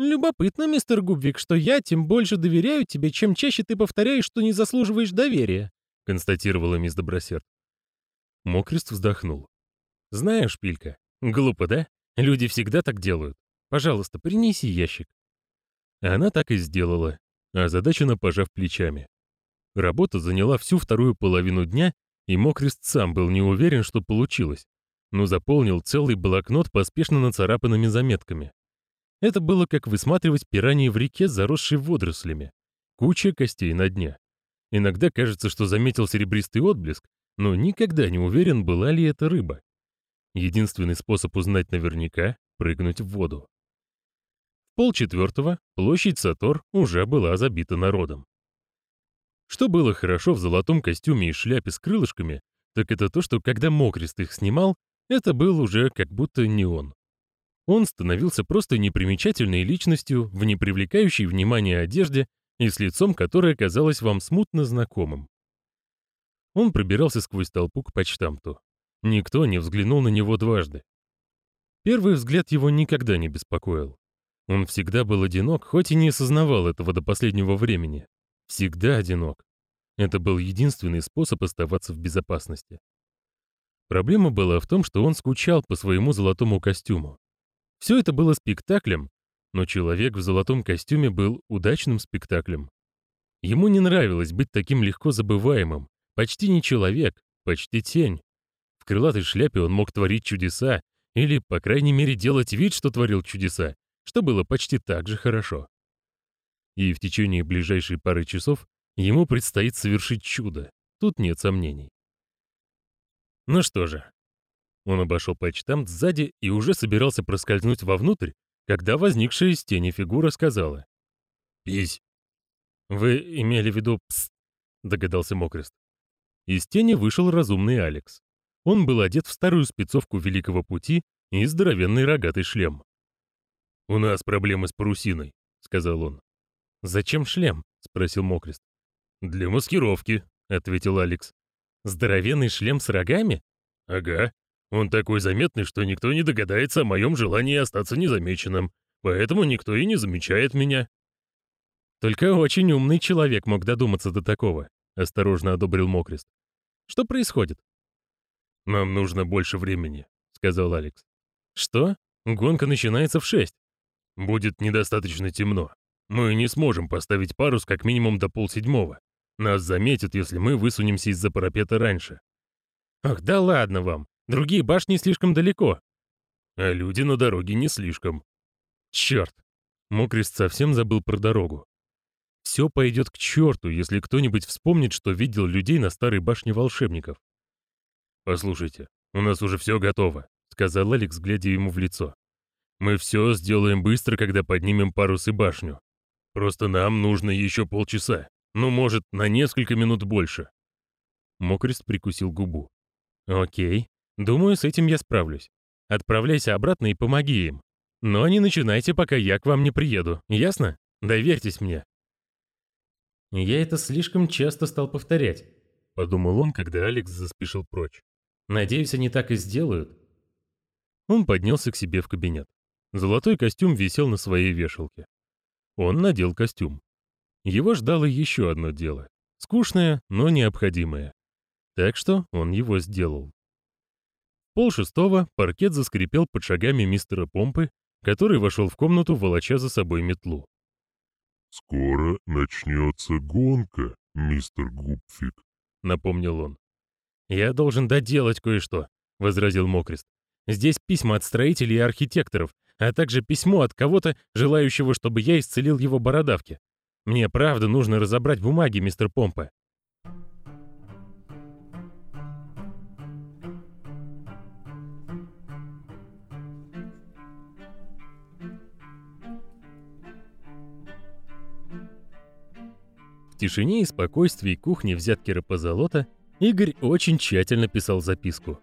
«Любопытно, мистер Губвик, что я тем больше доверяю тебе, чем чаще ты повторяешь, что не заслуживаешь доверия», констатировала мисс Добросерд. Мокрест вздохнул. «Знаешь, Пилька, глупо, да? Люди всегда так делают. Пожалуйста, принеси ящик». Она так и сделала, озадаченно пожав плечами. Работа заняла всю вторую половину дня, и Мокрест сам был не уверен, что получилось, но заполнил целый блокнот поспешно нацарапанными заметками. Это было как высматривать пираньи в реке, заросшей водорослями. Куча костей на дне. Иногда кажется, что заметил серебристый отблеск, но никогда не уверен, была ли это рыба. Единственный способ узнать наверняка — прыгнуть в воду. В полчетвертого площадь Сатор уже была забита народом. Что было хорошо в золотом костюме и шляпе с крылышками, так это то, что когда Мокрест их снимал, это был уже как будто не он. Он становился просто непримечательной личностью в непривлекающей внимания одежде и с лицом, которое казалось вам смутно знакомым. Он пробирался сквозь толпу к почтамту. Никто не взглянул на него дважды. Первый взгляд его никогда не беспокоил. Он всегда был одинок, хоть и не осознавал этого до последнего времени. Всегда одинок. Это был единственный способ оставаться в безопасности. Проблема была в том, что он скучал по своему золотому костюму. Все это было спектаклем, но человек в золотом костюме был удачным спектаклем. Ему не нравилось быть таким легко забываемым, почти не человек, почти тень. В крылатой шляпе он мог творить чудеса, или, по крайней мере, делать вид, что творил чудеса, что было почти так же хорошо и в течение ближайшей пары часов ему предстоит совершить чудо, тут нет сомнений. Ну что же. Он обошел почтамт сзади и уже собирался проскользнуть вовнутрь, когда возникшая из тени фигура сказала. «Пись». «Вы имели в виду «пс», — догадался Мокрест. Из тени вышел разумный Алекс. Он был одет в старую спецовку Великого Пути и здоровенный рогатый шлем. «У нас проблемы с парусиной», — сказал он. «Зачем шлем?» — спросил Мокрест. «Для маскировки», — ответил Алекс. «Здоровенный шлем с рогами?» «Ага. Он такой заметный, что никто не догадается о моем желании остаться незамеченным, поэтому никто и не замечает меня». «Только очень умный человек мог додуматься до такого», — осторожно одобрил Мокрест. «Что происходит?» «Нам нужно больше времени», — сказал Алекс. «Что? Гонка начинается в шесть». «Будет недостаточно темно. Мы не сможем поставить парус как минимум до полседьмого. Нас заметят, если мы высунемся из-за парапета раньше. Ах, да ладно вам. Другие башни слишком далеко. А люди на дороге не слишком. Черт. Мокрест совсем забыл про дорогу. Все пойдет к черту, если кто-нибудь вспомнит, что видел людей на старой башне волшебников. «Послушайте, у нас уже все готово», — сказал Алекс, глядя ему в лицо. «Мы все сделаем быстро, когда поднимем парус и башню. Просто нам нужно еще полчаса. Ну, может, на несколько минут больше». Мокрест прикусил губу. «Окей. Думаю, с этим я справлюсь. Отправляйся обратно и помоги им. Но не начинайте, пока я к вам не приеду. Ясно? Доверьтесь мне». «Я это слишком часто стал повторять», — подумал он, когда Алекс заспешил прочь. «Надеюсь, они так и сделают». Он поднялся к себе в кабинет. Золотой костюм висел на своей вешалке. Он надел костюм. Его ждало еще одно дело. Скучное, но необходимое. Так что он его сделал. Пол шестого паркет заскрипел под шагами мистера Помпы, который вошел в комнату, волоча за собой метлу. «Скоро начнется гонка, мистер Гупфик», — напомнил он. «Я должен доделать кое-что», — возразил Мокрест. «Здесь письма от строителей и архитекторов, а также письмо от кого-то, желающего, чтобы я исцелил его бородавки. Мне правда нужно разобрать бумаги, мистер Помпа. Тишине и спокойствии кухни взяткера позолота Игорь очень тщательно писал записку.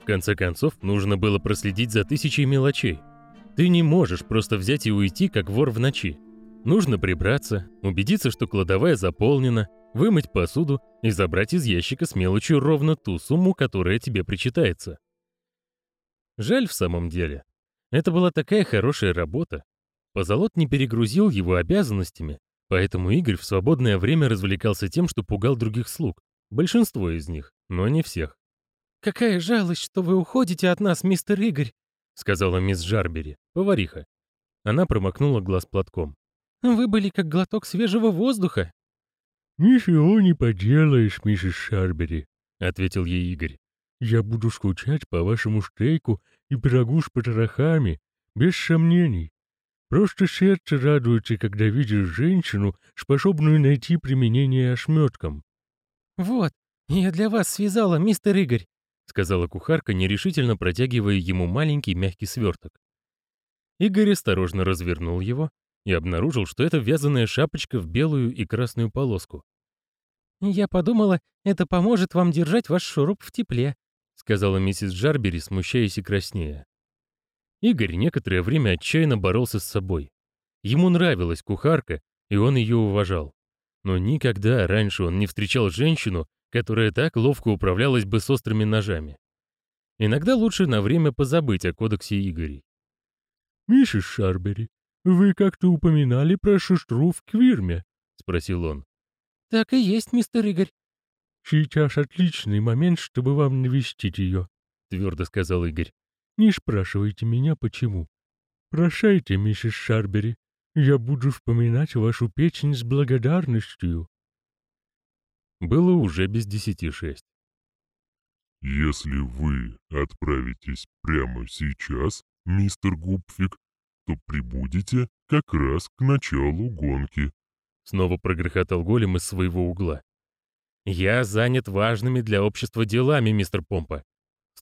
В конце концов, нужно было проследить за тысячей мелочей — ты не можешь просто взять и уйти, как вор в ночи. Нужно прибраться, убедиться, что кладовая заполнена, вымыть посуду и забрать из ящика с мелочью ровно ту сумму, которая тебе причитается. Жаль в самом деле. Это была такая хорошая работа. Позолот не перегрузил его обязанностями, поэтому Игорь в свободное время развлекался тем, что пугал других слуг. Большинство из них, но не всех. «Какая жалость, что вы уходите от нас, мистер Игорь», — сказала мисс Жарбери, повариха. Она промокнула глаз платком. «Вы были как глоток свежего воздуха». «Ничего не поделаешь, миссис Шарбери», — ответил ей Игорь. «Я буду скучать по вашему штейку и пирогу с потрохами, без сомнений. Просто сердце радуется, когда видишь женщину, способную найти применение ошметкам». «Вот, я для вас связала, мистер Игорь», — сказала кухарка, нерешительно протягивая ему маленький мягкий сверток. Игорь осторожно развернул его и обнаружил, что это вязаная шапочка в белую и красную полоску. «Я подумала, это поможет вам держать ваш шуруп в тепле», — сказала миссис Джарбери, смущаясь и краснея. Игорь некоторое время отчаянно боролся с собой. Ему нравилась кухарка, и он ее уважал. Но никогда раньше он не встречал женщину, которая так ловко управлялась бы с острыми ножами. Иногда лучше на время позабыть о кодексе Игорей. «Миссис Шарбери, вы как-то упоминали про шиштру в Квирме?» — спросил он. «Так и есть, мистер Игорь». «Сейчас отличный момент, чтобы вам навестить ее», — твердо сказал Игорь. Не спрашивайте меня, почему. Прощайте, миссис Шарбери. Я буду вспоминать вашу печень с благодарностью. Было уже без десяти шесть. Если вы отправитесь прямо сейчас, мистер Гупфик, то прибудете как раз к началу гонки. Снова прогрохотал голем из своего угла. «Я занят важными для общества делами, мистер Помпа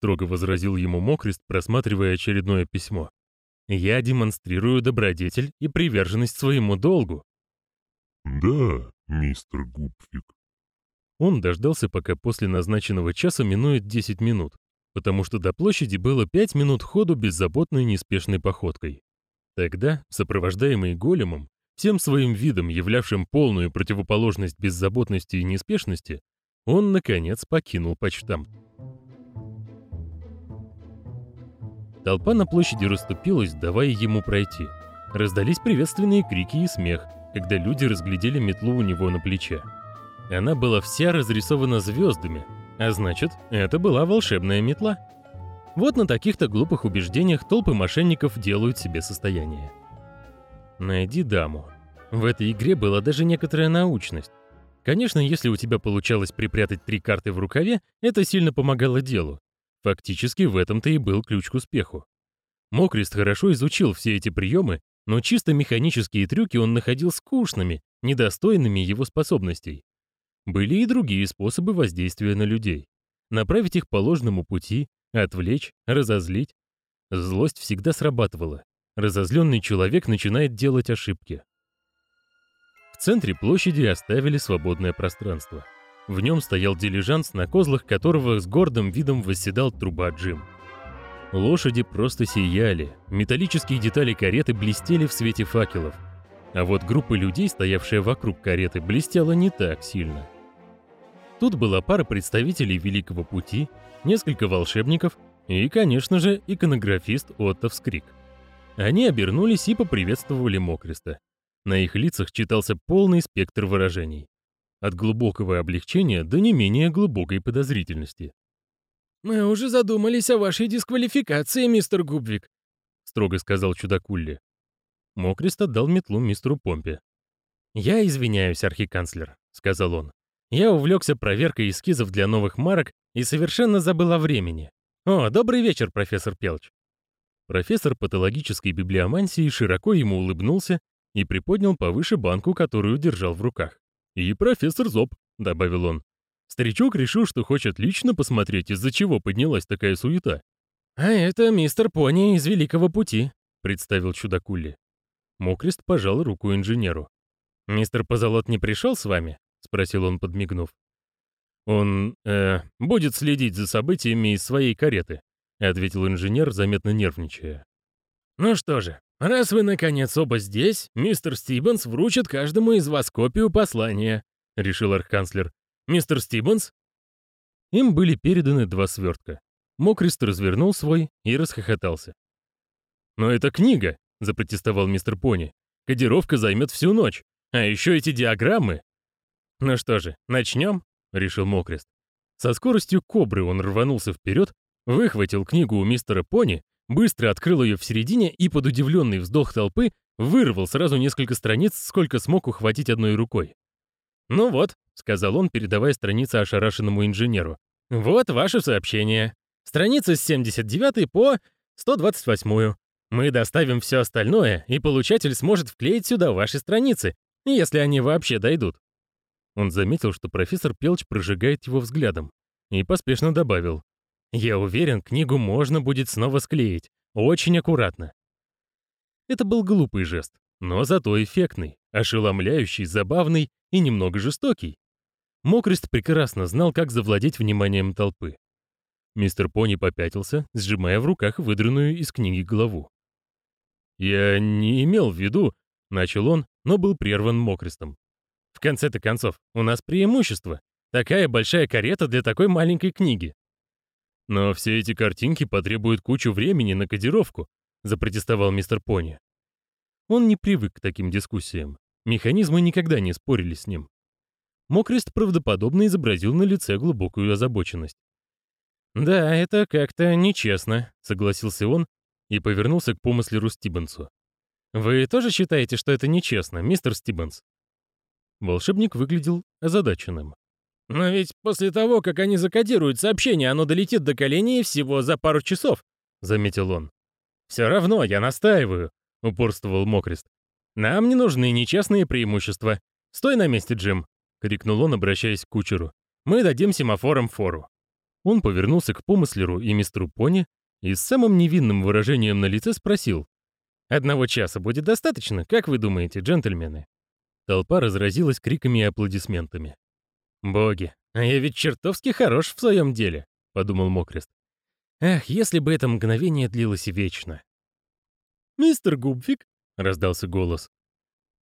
строго возразил ему Мокрест, просматривая очередное письмо. Я демонстрирую добродетель и приверженность своему долгу. Да, мистер Гупфик. Он дождался, пока после назначенного часа минует 10 минут, потому что до площади было 5 минут ходу беззаботной неспешной походкой. Тогда, сопровождаемый големом, всем своим видом, являвшим полную противоположность беззаботности и неспешности, он, наконец, покинул почтамт. Толпа на площади расступилась, давая ему пройти. Раздались приветственные крики и смех, когда люди разглядели метлу у него на плече. Она была вся разрисована звездами, а значит, это была волшебная метла. Вот на таких-то глупых убеждениях толпы мошенников делают себе состояние. Найди даму. В этой игре была даже некоторая научность. Конечно, если у тебя получалось припрятать три карты в рукаве, это сильно помогало делу. Фактически в этом-то и был ключ к успеху. Мокрист хорошо изучил все эти приемы, но чисто механические трюки он находил скучными, недостойными его способностей. Были и другие способы воздействия на людей. Направить их по ложному пути, отвлечь, разозлить. Злость всегда срабатывала. Разозленный человек начинает делать ошибки. В центре площади оставили свободное пространство. В нем стоял дилижанс, на козлах которого с гордым видом восседал труба Джим. Лошади просто сияли, металлические детали кареты блестели в свете факелов. А вот группа людей, стоявшая вокруг кареты, блестела не так сильно. Тут была пара представителей Великого Пути, несколько волшебников и, конечно же, иконографист Отто Вскрик. Они обернулись и поприветствовали Мокреста. На их лицах читался полный спектр выражений. От глубокого облегчения до не менее глубокой подозрительности. «Мы уже задумались о вашей дисквалификации, мистер Губвик», — строго сказал чудакулли. Мокрест отдал метлу мистеру Помпе. «Я извиняюсь, архиканцлер», — сказал он. «Я увлекся проверкой эскизов для новых марок и совершенно забыл о времени. О, добрый вечер, профессор Пелч». Профессор патологической библиомансии широко ему улыбнулся и приподнял повыше банку, которую держал в руках. «И профессор Зоб», — добавил он. Старичок решил, что хочет лично посмотреть, из-за чего поднялась такая суета. «А это мистер Пони из Великого Пути», — представил чудакули. Мокрест пожал руку инженеру. «Мистер Позолот не пришел с вами?» — спросил он, подмигнув. «Он, э, будет следить за событиями из своей кареты», — ответил инженер, заметно нервничая. «Ну что же, «Раз вы, наконец, оба здесь, мистер Стиббенс вручит каждому из вас копию послания», — решил архканцлер. «Мистер Стиббенс?» Им были переданы два свертка. Мокрист развернул свой и расхохотался. «Но это книга!» — запротестовал мистер Пони. «Кодировка займет всю ночь. А еще эти диаграммы». «Ну что же, начнем?» — решил Мокрест. Со скоростью кобры он рванулся вперед, выхватил книгу у мистера Пони, быстро открыл ее в середине и под удивленный вздох толпы вырвал сразу несколько страниц, сколько смог ухватить одной рукой. «Ну вот», — сказал он, передавая страницы ошарашенному инженеру. «Вот ваше сообщение. Страница с 79 по 128. Мы доставим все остальное, и получатель сможет вклеить сюда ваши страницы, если они вообще дойдут». Он заметил, что профессор Пелч прожигает его взглядом, и поспешно добавил. «Я уверен, книгу можно будет снова склеить. Очень аккуратно». Это был глупый жест, но зато эффектный, ошеломляющий, забавный и немного жестокий. Мокрест прекрасно знал, как завладеть вниманием толпы. Мистер Пони попятился, сжимая в руках выдранную из книги главу. «Я не имел в виду», — начал он, но был прерван Мокрестом. В конце-то концов, у нас преимущество. Такая большая карета для такой маленькой книги. Но все эти картинки потребуют кучу времени на кодировку, запротестовал мистер Пони. Он не привык к таким дискуссиям. Механизмы никогда не спорили с ним. Мокрест правдоподобно изобразил на лице глубокую озабоченность. «Да, это как-то нечестно», — согласился он и повернулся к помыслеру Стибенсу. «Вы тоже считаете, что это нечестно, мистер Стибенс?» Волшебник выглядел озадаченным. «Но ведь после того, как они закодируют сообщение, оно долетит до коленей всего за пару часов», — заметил он. «Все равно, я настаиваю», — упорствовал Мокрест. «Нам не нужны нечестные преимущества. Стой на месте, Джим», — крикнул он, обращаясь к кучеру. «Мы дадим семафорам фору». Он повернулся к помыслеру и мистеру Пони и с самым невинным выражением на лице спросил. «Одного часа будет достаточно, как вы думаете, джентльмены?» Толпа разразилась криками и аплодисментами. «Боги, а я ведь чертовски хорош в своем деле», — подумал Мокрест. «Ах, если бы это мгновение длилось вечно». «Мистер Губфик», — раздался голос.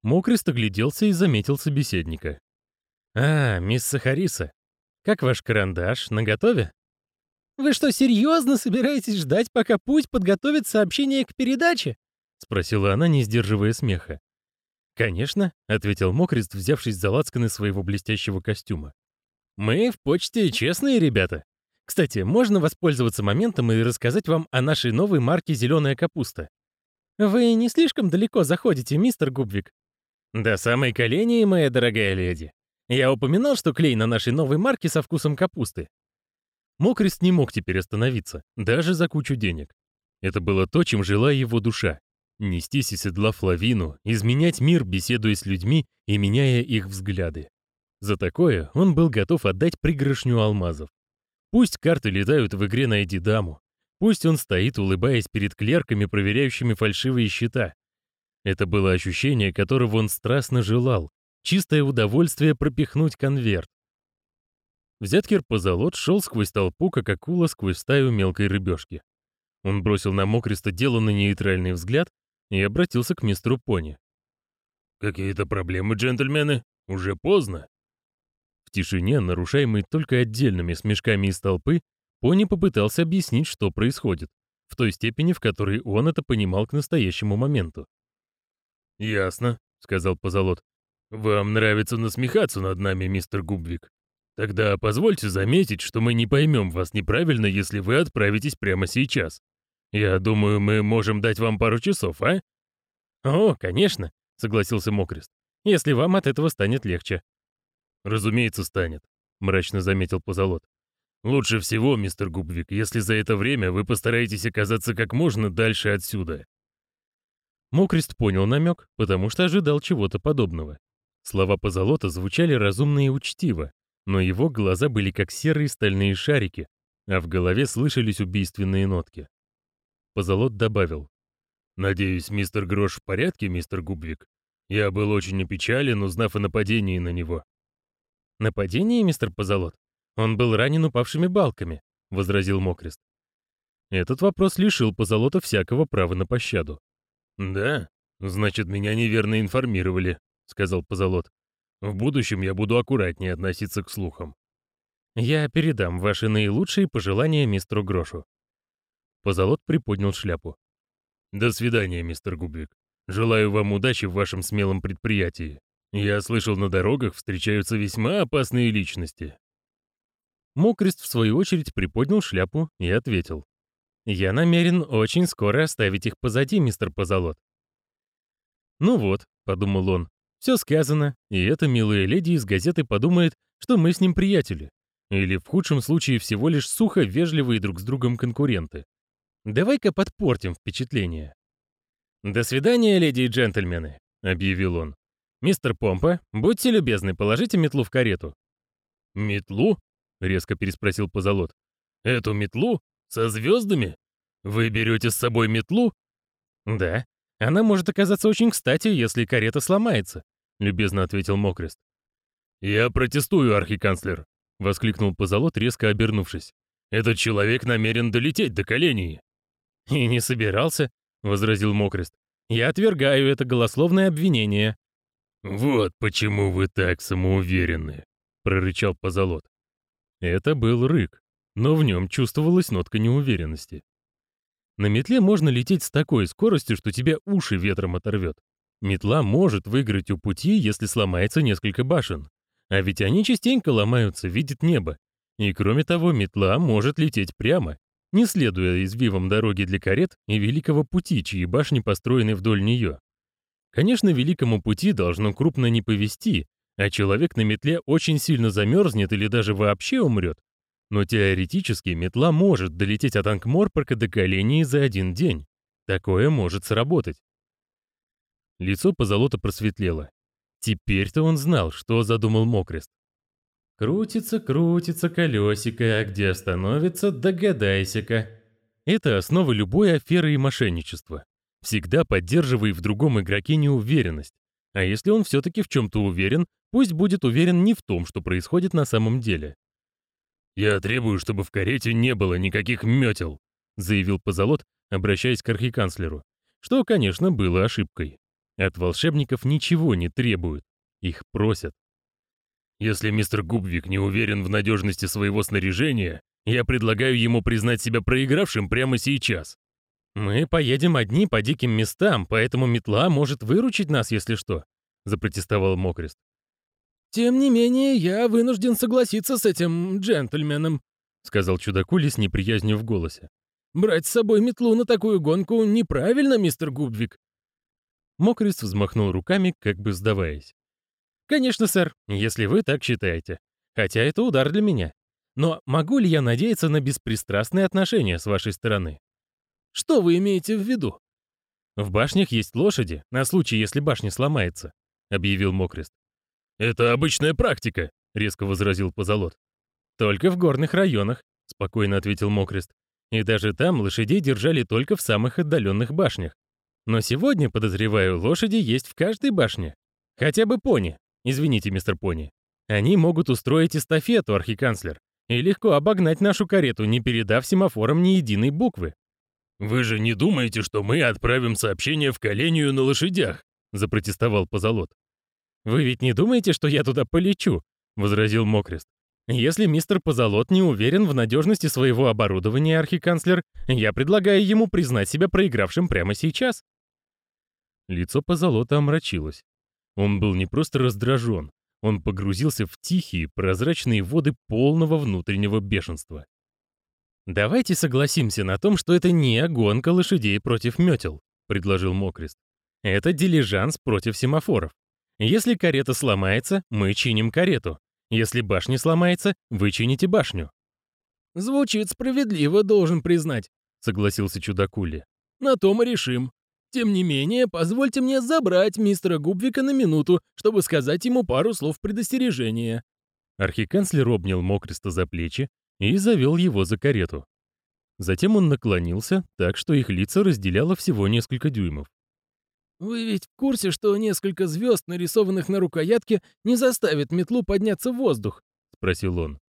Мокрест огляделся и заметил собеседника. «А, мисс Сахариса, как ваш карандаш, наготове?» «Вы что, серьезно собираетесь ждать, пока путь подготовит сообщение к передаче?» — спросила она, не сдерживая смеха. «Конечно», — ответил Мокрест, взявшись за лацканы своего блестящего костюма. «Мы в почте честные ребята. Кстати, можно воспользоваться моментом и рассказать вам о нашей новой марке «Зеленая капуста». Вы не слишком далеко заходите, мистер Губвик? До самой колени, моя дорогая леди. Я упоминал, что клей на нашей новой марке со вкусом капусты. Мокрест не мог теперь остановиться, даже за кучу денег. Это было то, чем жила его душа. Нестись из седла лавину, изменять мир, беседуя с людьми и меняя их взгляды. За такое он был готов отдать пригоршню алмазов. Пусть карты летают в игре «Найди даму», пусть он стоит, улыбаясь перед клерками, проверяющими фальшивые счета. Это было ощущение, которого он страстно желал, чистое удовольствие пропихнуть конверт. Взяткер позолот шел сквозь толпу, как акула сквозь стаю мелкой рыбешки. Он бросил на Мокриста дело на нейтральный взгляд и обратился к мистеру Пони. «Какие-то проблемы, джентльмены? Уже поздно?» В тишине, нарушаемой только отдельными смешками из толпы, Пони попытался объяснить, что происходит, в той степени, в которой он это понимал к настоящему моменту. «Ясно», — сказал Позолот. «Вам нравится насмехаться над нами, мистер Губвик. Тогда позвольте заметить, что мы не поймем вас неправильно, если вы отправитесь прямо сейчас. Я думаю, мы можем дать вам пару часов, а? О, конечно, согласился Мокрест. Если вам от этого станет легче. Разумеется, станет, мрачно заметил Позолот. Лучше всего, мистер Губвик, если за это время вы постараетесь оказаться как можно дальше отсюда. Мокрест понял намек, потому что ожидал чего-то подобного. Слова Позолота звучали разумно и учтиво, но его глаза были как серые стальные шарики, а в голове слышались убийственные нотки. Позолот добавил. «Надеюсь, мистер Грош в порядке, мистер Губвик? Я был очень опечален, узнав о нападении на него». «Нападение, мистер Позолот? Он был ранен упавшими балками», — возразил Мокрест. Этот вопрос лишил Позолота всякого права на пощаду. «Да? Значит, меня неверно информировали», — сказал Позолот. «В будущем я буду аккуратнее относиться к слухам». «Я передам ваши наилучшие пожелания мистеру Грошу», Позолот приподнял шляпу. До свидания, мистер Губвик. Желаю вам удачи в вашем смелом предприятии. Я слышал, на дорогах встречаются весьма опасные личности. Мокрест, в свою очередь, приподнял шляпу и ответил. «Я намерен очень скоро оставить их позади, мистер Позолот». «Ну вот», — подумал он, — «все сказано, и эта милая леди из газеты подумает, что мы с ним приятели. Или в худшем случае всего лишь сухо вежливые друг с другом конкуренты. Давай-ка подпортим впечатление». «До свидания, леди и джентльмены», — объявил он. «Мистер Помпа, будьте любезны, положите метлу в карету». «Метлу?» — резко переспросил Позолот. «Эту метлу? Со звездами? Вы берете с собой метлу?» «Да. Она может оказаться очень кстати, если карета сломается», — любезно ответил Мокрест. «Я протестую, архиканцлер», — воскликнул Позолот, резко обернувшись. «Этот человек намерен долететь до коленей». «И не собирался», — возразил Мокрест. «Я отвергаю это голословное обвинение». «Вот почему вы так самоуверенны», — прорычал Позолот. Это был рык, но в нем чувствовалась нотка неуверенности. На метле можно лететь с такой скоростью, что тебя уши ветром оторвет. Метла может выиграть у пути, если сломается несколько башен. А ведь они частенько ломаются, видит небо. И кроме того, метла может лететь прямо, не следуя извивам дороги для карет и великого пути, чьи башни построены вдоль нее. Конечно, великому пути должно крупно не повести, а человек на метле очень сильно замерзнет или даже вообще умрет. Но теоретически метла может долететь от Ангморпорка до Колении за один день. Такое может сработать. Лицо позолота просветлело. Теперь-то он знал, что задумал Мокрест. «Крутится, крутится колесико, а где остановится, догадайся-ка». Это основа любой аферы и мошенничества. Всегда поддерживай в другом игроке неуверенность. А если он все-таки в чем-то уверен, пусть будет уверен не в том, что происходит на самом деле. «Я требую, чтобы в карете не было никаких метел», заявил Позолот, обращаясь к архиканцлеру, что, конечно, было ошибкой. От волшебников ничего не требуют, их просят. «Если мистер Губвик не уверен в надежности своего снаряжения, я предлагаю ему признать себя проигравшим прямо сейчас. «Мы поедем одни по диким местам, поэтому метла может выручить нас, если что», — запротестовал Мокрест. «Тем не менее, я вынужден согласиться с этим джентльменом», — сказал чудакули с неприязнью в голосе. «Брать с собой метлу на такую гонку неправильно, мистер Губвик». Мокрест взмахнул руками, как бы сдаваясь. «Конечно, сэр, если вы так считаете. Хотя это удар для меня. Но могу ли я надеяться на беспристрастные отношения с вашей стороны?» Что вы имеете в виду? В башнях есть лошади, на случай, если башня сломается, объявил Мокрест. Это обычная практика, резко возразил Позолот. Только в горных районах, спокойно ответил Мокрест. И даже там лошадей держали только в самых отдаленных башнях. Но сегодня, подозреваю, лошади есть в каждой башне. Хотя бы пони. Извините, мистер Пони. Они могут устроить эстафету, архиканцлер, и легко обогнать нашу карету, не передав семафорам ни единой буквы. «Вы же не думаете, что мы отправим сообщение в Колению на лошадях?» — запротестовал Позолот. «Вы ведь не думаете, что я туда полечу?» — возразил Мокрест. «Если мистер Позолот не уверен в надежности своего оборудования, архиканцлер, я предлагаю ему признать себя проигравшим прямо сейчас». Лицо Позолота омрачилось. Он был не просто раздражен, он погрузился в тихие, прозрачные воды полного внутреннего бешенства. «Давайте согласимся на том, что это не гонка лошадей против метел», — предложил Мокрест. «Это дилижанс против семафоров. Если карета сломается, мы чиним карету. Если башня сломается, вы чините башню». «Звучит справедливо, должен признать», — согласился чудакули. «На том и решим. Тем не менее, позвольте мне забрать мистера Губвика на минуту, чтобы сказать ему пару слов предостережения». Архиканцлер обнял Мокреста за плечи и завел его за карету. Затем он наклонился, так что их лица разделяло всего несколько дюймов. «Вы ведь в курсе, что несколько звезд, нарисованных на рукоятке, не заставит метлу подняться в воздух?» — спросил он.